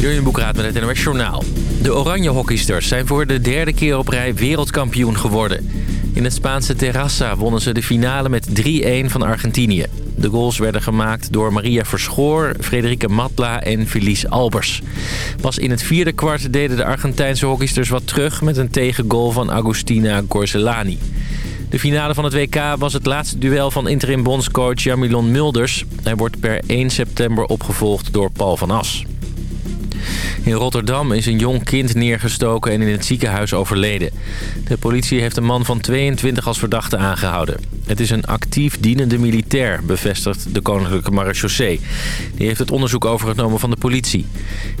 Jurjen Boekraat met het NOS Journaal. De oranje hockeysters zijn voor de derde keer op rij wereldkampioen geworden. In het Spaanse Terrassa wonnen ze de finale met 3-1 van Argentinië. De goals werden gemaakt door Maria Verschoor, Frederike Matla en Felice Albers. Pas in het vierde kwart deden de Argentijnse hockeysters wat terug... met een tegengoal van Agustina Gorzelani. De finale van het WK was het laatste duel van interim bondscoach Jamilon Mulders. Hij wordt per 1 september opgevolgd door Paul van As. In Rotterdam is een jong kind neergestoken en in het ziekenhuis overleden. De politie heeft een man van 22 als verdachte aangehouden. Het is een actief dienende militair, bevestigt de Koninklijke Marechaussee. Die heeft het onderzoek overgenomen van de politie.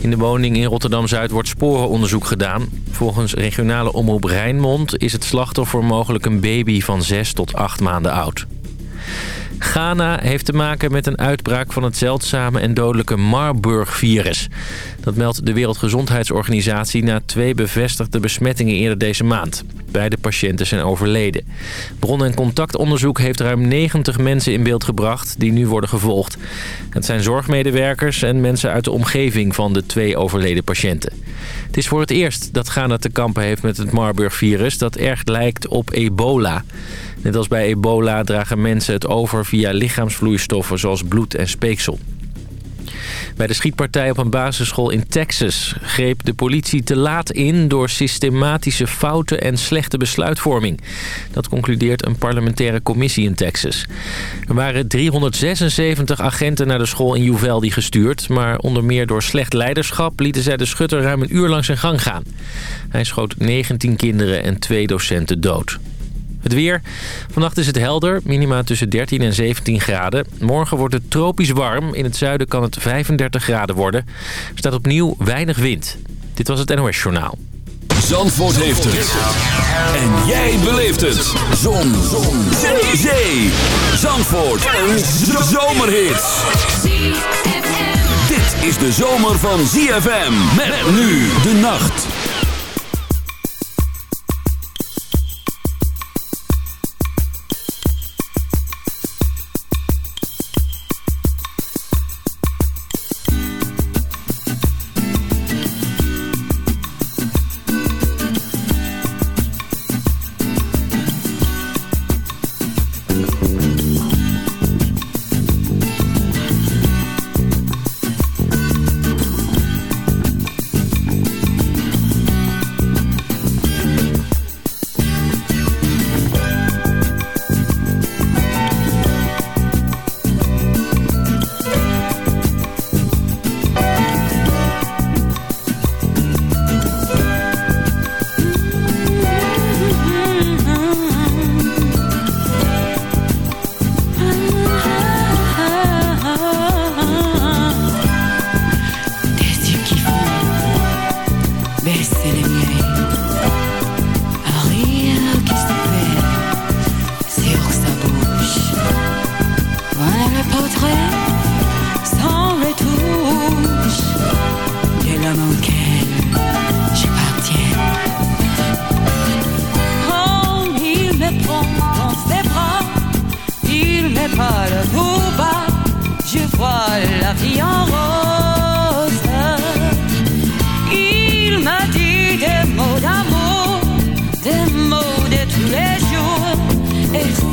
In de woning in Rotterdam-Zuid wordt sporenonderzoek gedaan. Volgens regionale omroep Rijnmond is het slachtoffer mogelijk een baby van 6 tot 8 maanden oud. Ghana heeft te maken met een uitbraak van het zeldzame en dodelijke Marburg-virus. Dat meldt de Wereldgezondheidsorganisatie na twee bevestigde besmettingen eerder deze maand. Beide patiënten zijn overleden. Bron- en contactonderzoek heeft ruim 90 mensen in beeld gebracht die nu worden gevolgd. Het zijn zorgmedewerkers en mensen uit de omgeving van de twee overleden patiënten. Het is voor het eerst dat Ghana te kampen heeft met het Marburg-virus dat erg lijkt op ebola. Net als bij ebola dragen mensen het over via lichaamsvloeistoffen zoals bloed en speeksel. Bij de schietpartij op een basisschool in Texas greep de politie te laat in door systematische fouten en slechte besluitvorming. Dat concludeert een parlementaire commissie in Texas. Er waren 376 agenten naar de school in Uvalde gestuurd, maar onder meer door slecht leiderschap lieten zij de schutter ruim een uur lang zijn gang gaan. Hij schoot 19 kinderen en twee docenten dood. Het weer. Vannacht is het helder. Minima tussen 13 en 17 graden. Morgen wordt het tropisch warm. In het zuiden kan het 35 graden worden. Er staat opnieuw weinig wind. Dit was het NOS Journaal. Zandvoort heeft het. En jij beleeft het. Zon. Zon. Zee. Zee. Zandvoort. Een zomerhit. Dit is de zomer van ZFM. Met nu de nacht.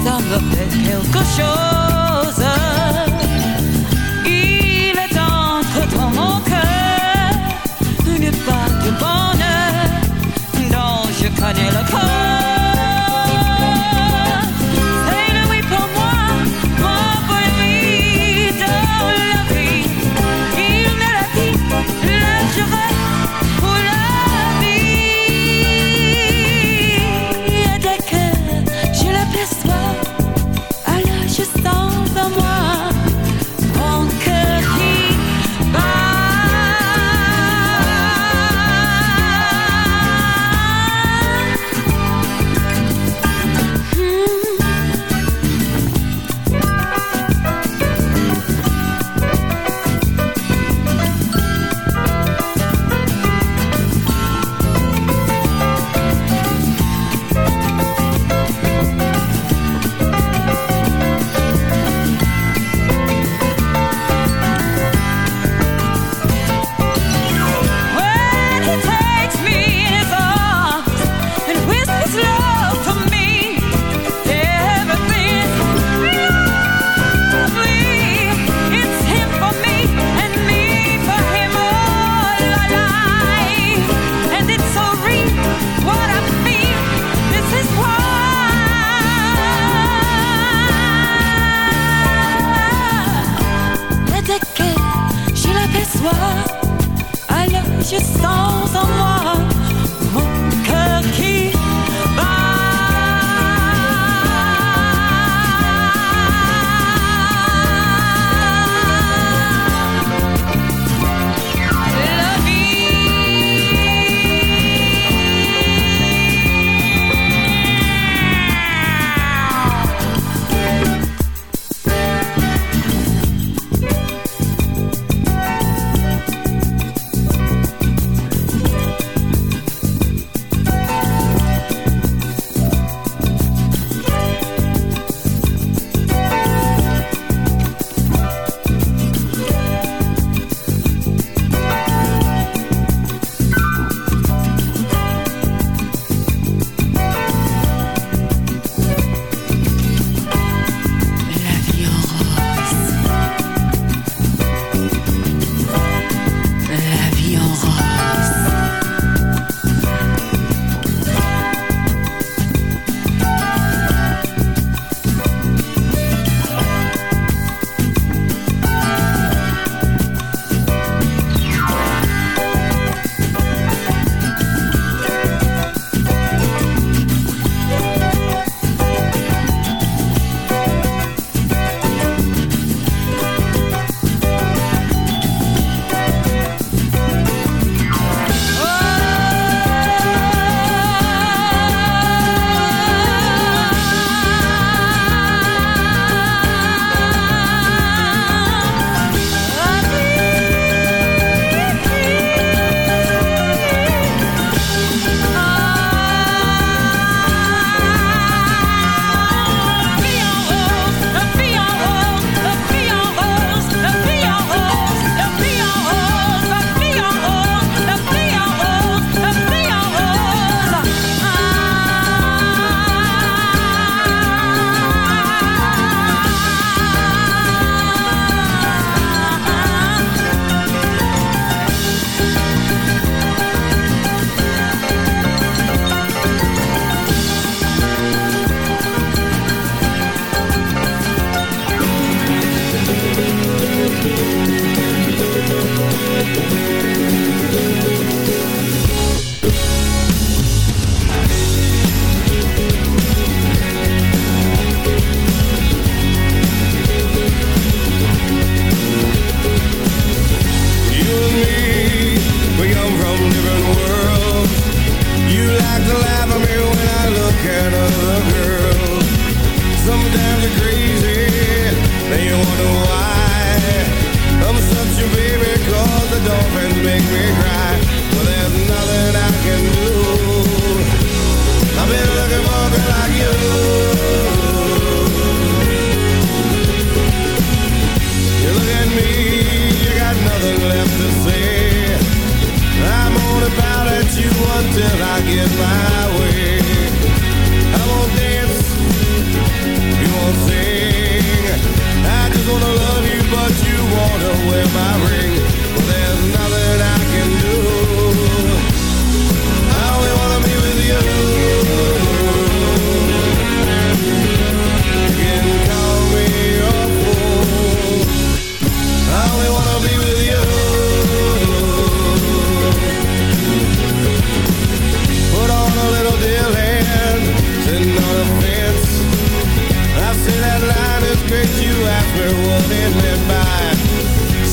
Ça me fait quelque chose.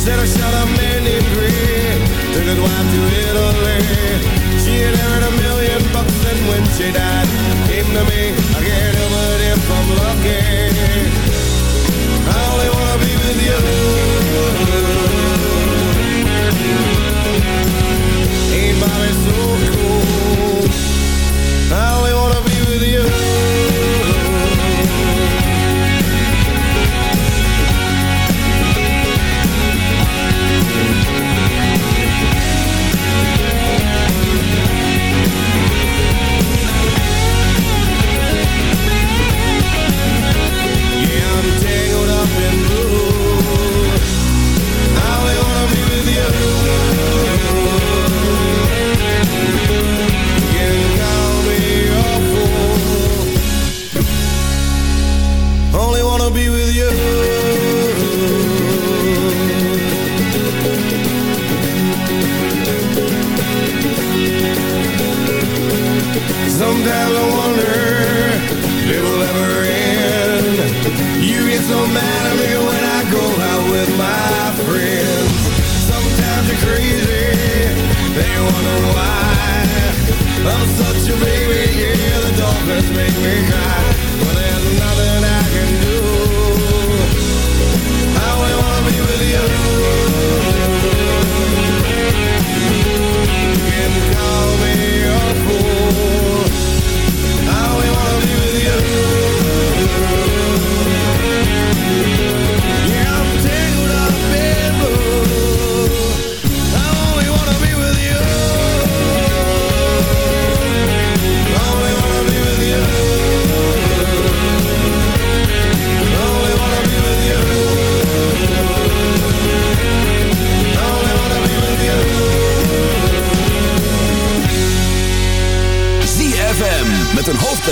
Said I shot a man in Green. Took his wife to Italy. She inherited a million bucks And when she died, came to me.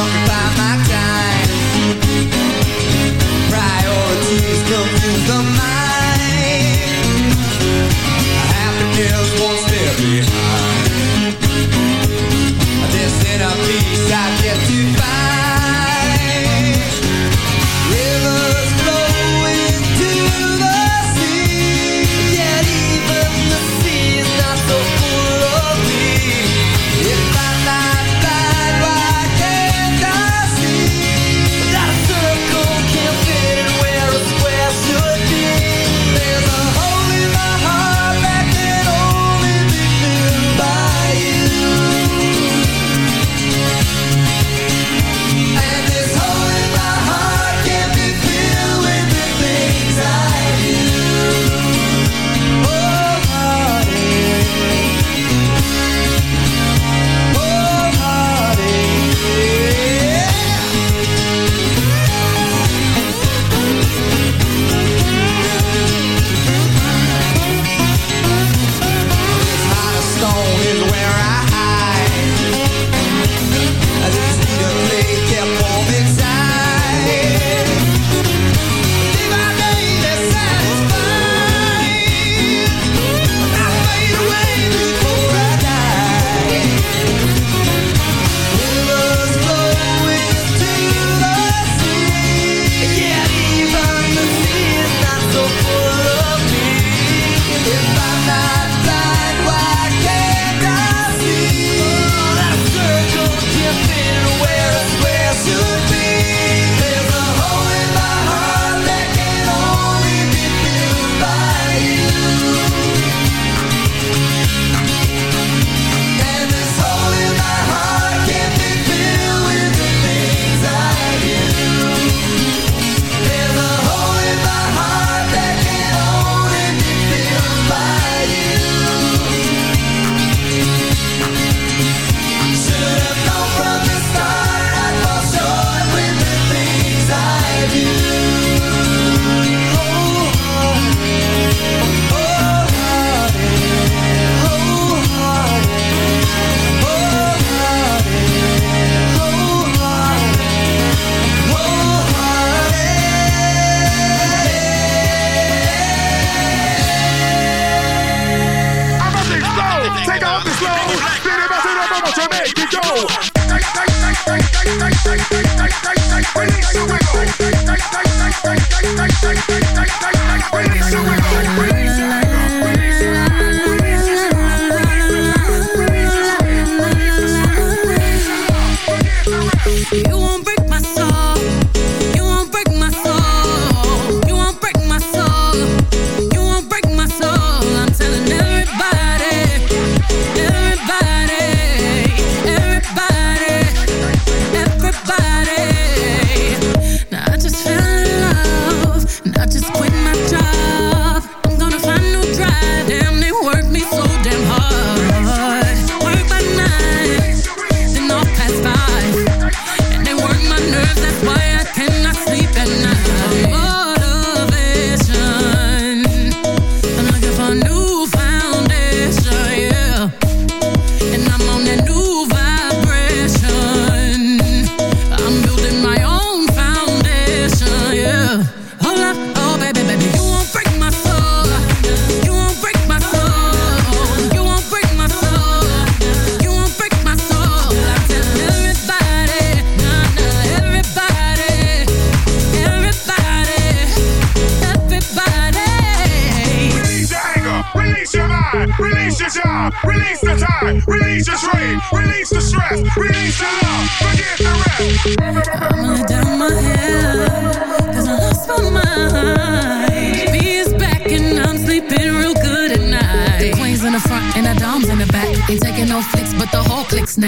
talk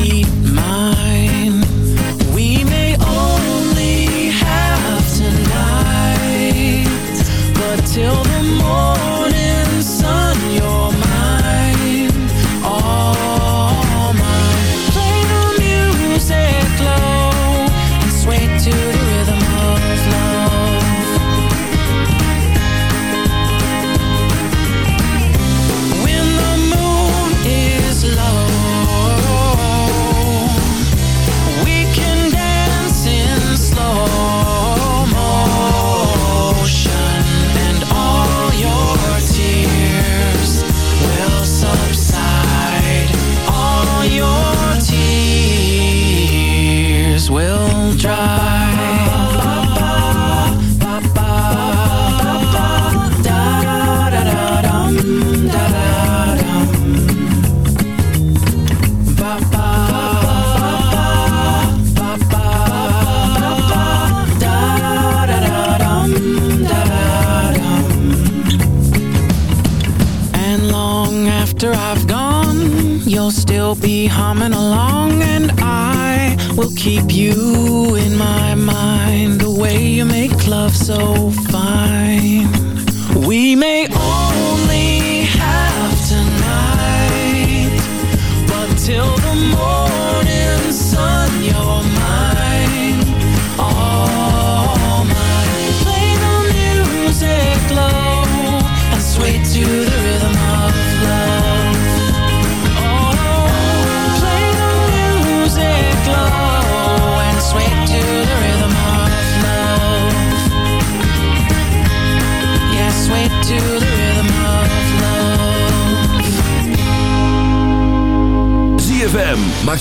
meet mine. We may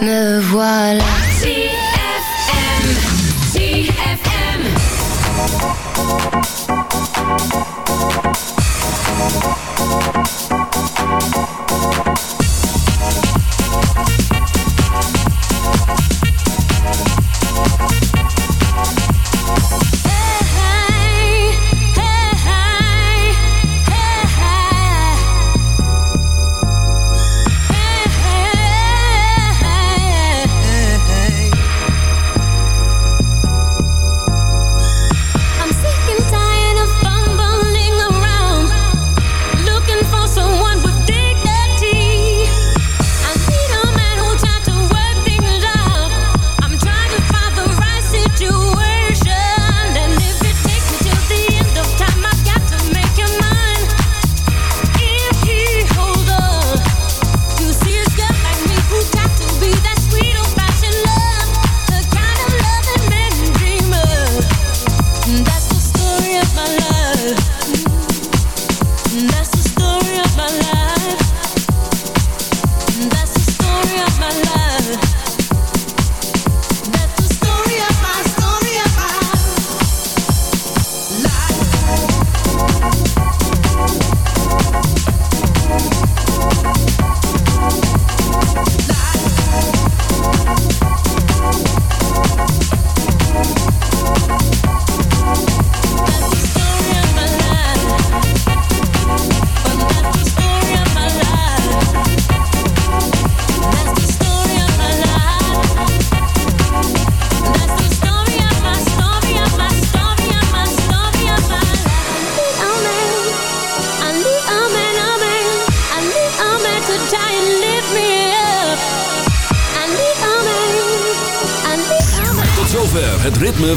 Me voilà